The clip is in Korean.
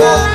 고